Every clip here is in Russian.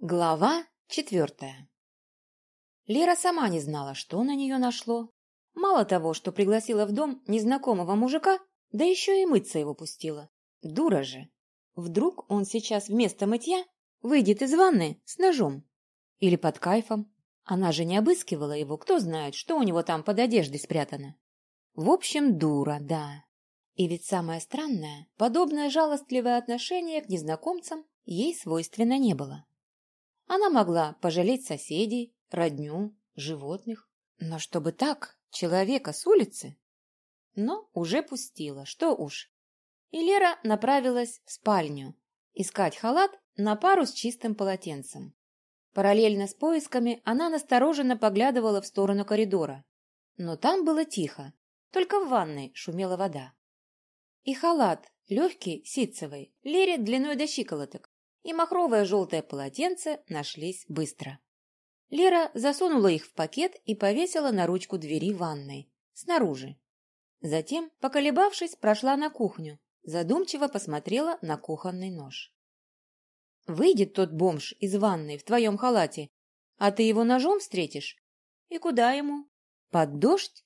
Глава четвертая Лера сама не знала, что на нее нашло. Мало того, что пригласила в дом незнакомого мужика, да еще и мыться его пустила. Дура же! Вдруг он сейчас вместо мытья выйдет из ванны с ножом? Или под кайфом? Она же не обыскивала его, кто знает, что у него там под одеждой спрятано. В общем, дура, да. И ведь самое странное, подобное жалостливое отношение к незнакомцам ей свойственно не было. Она могла пожалеть соседей, родню, животных, но чтобы так, человека с улицы? Но уже пустила, что уж. И Лера направилась в спальню, искать халат на пару с чистым полотенцем. Параллельно с поисками она настороженно поглядывала в сторону коридора. Но там было тихо, только в ванной шумела вода. И халат, легкий, ситцевый, Лере длиной до щиколоток, и махровое желтое полотенце нашлись быстро. Лера засунула их в пакет и повесила на ручку двери ванной, снаружи. Затем, поколебавшись, прошла на кухню, задумчиво посмотрела на кухонный нож. Выйдет тот бомж из ванной в твоем халате, а ты его ножом встретишь? И куда ему? Под дождь?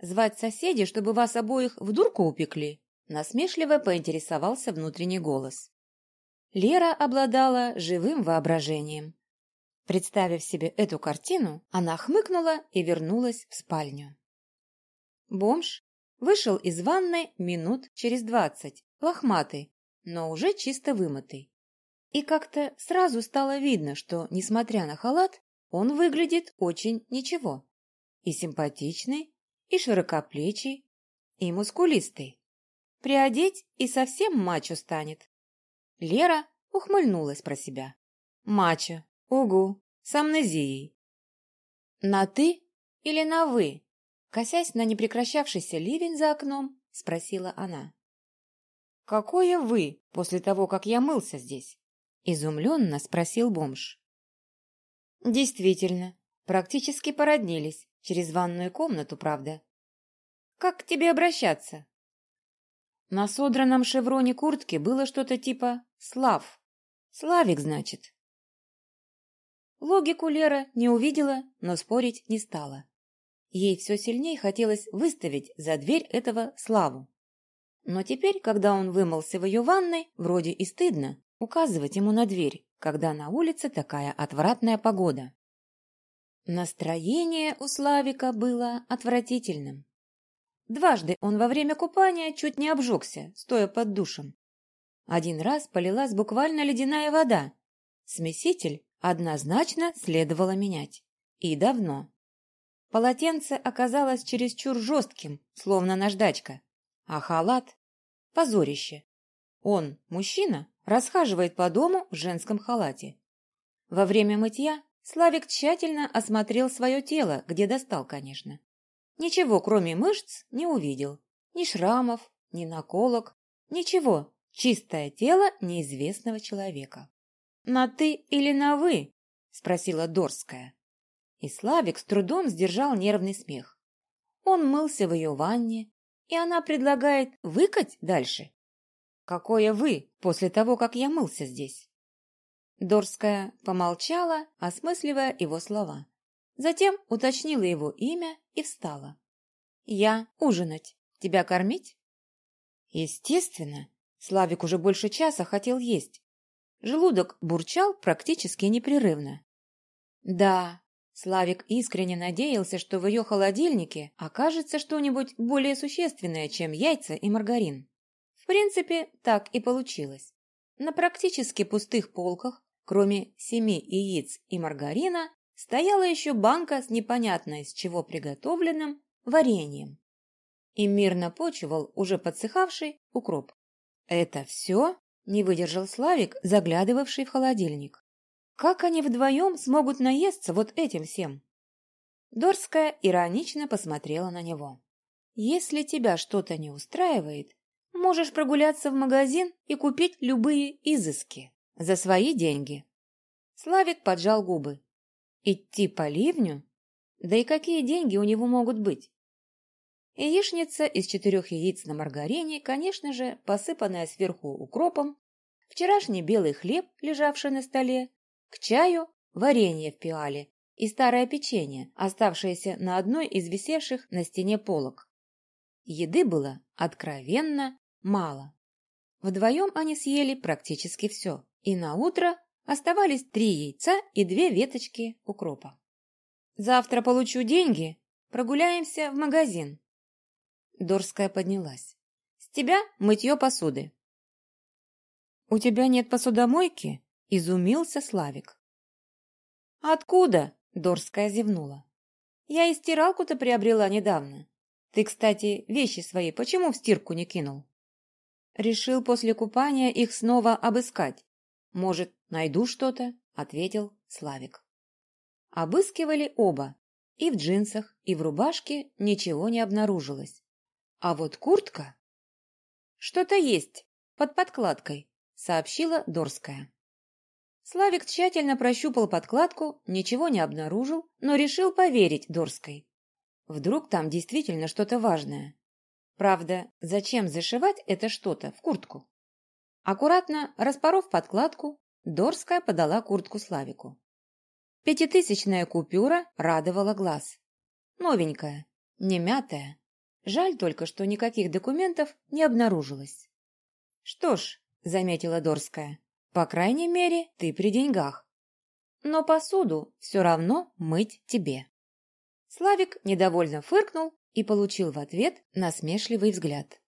Звать соседей, чтобы вас обоих в дурку упекли? Насмешливо поинтересовался внутренний голос. Лера обладала живым воображением. Представив себе эту картину, она хмыкнула и вернулась в спальню. Бомж вышел из ванной минут через двадцать, лохматый, но уже чисто вымытый. И как-то сразу стало видно, что, несмотря на халат, он выглядит очень ничего. И симпатичный, и широкоплечий, и мускулистый. Приодеть и совсем мачо станет. Лера ухмыльнулась про себя. Мачо, угу, с амнезией. На «ты» или на «вы»? Косясь на непрекращавшийся ливень за окном, спросила она. «Какое «вы» после того, как я мылся здесь?» Изумленно спросил бомж. «Действительно, практически породнились, через ванную комнату, правда. Как к тебе обращаться?» На содранном шевроне куртки было что-то типа «Слав». «Славик, значит». Логику Лера не увидела, но спорить не стала. Ей все сильнее хотелось выставить за дверь этого Славу. Но теперь, когда он вымылся в ее ванной, вроде и стыдно указывать ему на дверь, когда на улице такая отвратная погода. Настроение у Славика было отвратительным. Дважды он во время купания чуть не обжегся, стоя под душем. Один раз полилась буквально ледяная вода. Смеситель однозначно следовало менять. И давно. Полотенце оказалось чересчур жестким, словно наждачка. А халат — позорище. Он, мужчина, расхаживает по дому в женском халате. Во время мытья Славик тщательно осмотрел свое тело, где достал, конечно. Ничего, кроме мышц, не увидел. Ни шрамов, ни наколок, ничего. Чистое тело неизвестного человека. «На ты или на вы?» – спросила Дорская. И Славик с трудом сдержал нервный смех. Он мылся в ее ванне, и она предлагает выкать дальше. «Какое вы после того, как я мылся здесь?» Дорская помолчала, осмысливая его слова. Затем уточнила его имя и встала. «Я ужинать. Тебя кормить?» Естественно, Славик уже больше часа хотел есть. Желудок бурчал практически непрерывно. Да, Славик искренне надеялся, что в ее холодильнике окажется что-нибудь более существенное, чем яйца и маргарин. В принципе, так и получилось. На практически пустых полках, кроме семи яиц и маргарина, стояла еще банка с непонятно из чего приготовленным вареньем. И мирно почивал уже подсыхавший укроп. «Это все?» – не выдержал Славик, заглядывавший в холодильник. «Как они вдвоем смогут наесться вот этим всем?» Дорская иронично посмотрела на него. «Если тебя что-то не устраивает, можешь прогуляться в магазин и купить любые изыски за свои деньги». Славик поджал губы. Идти по ливню? Да и какие деньги у него могут быть? Яичница из четырех яиц на маргарине, конечно же, посыпанная сверху укропом, вчерашний белый хлеб, лежавший на столе, К чаю варенье в пиале и старое печенье, оставшееся на одной из висевших на стене полок. Еды было откровенно мало. Вдвоем они съели практически все, и на утро оставались три яйца и две веточки укропа. «Завтра получу деньги, прогуляемся в магазин». Дорская поднялась. «С тебя мытье посуды». «У тебя нет посудомойки?» – изумился Славик. «Откуда?» – Дорская зевнула. «Я и стиралку-то приобрела недавно. Ты, кстати, вещи свои почему в стирку не кинул?» Решил после купания их снова обыскать. Может, найду что-то, ответил Славик. Обыскивали оба. И в джинсах, и в рубашке ничего не обнаружилось. А вот куртка... Что-то есть под подкладкой, сообщила Дорская. Славик тщательно прощупал подкладку, ничего не обнаружил, но решил поверить Дорской. Вдруг там действительно что-то важное. Правда, зачем зашивать это что-то в куртку? Аккуратно распоров подкладку, Дорская подала куртку Славику. Пятитысячная купюра радовала глаз. Новенькая, не мятая. Жаль только, что никаких документов не обнаружилось. «Что ж», — заметила Дорская, — «по крайней мере, ты при деньгах. Но посуду все равно мыть тебе». Славик недовольно фыркнул и получил в ответ насмешливый взгляд.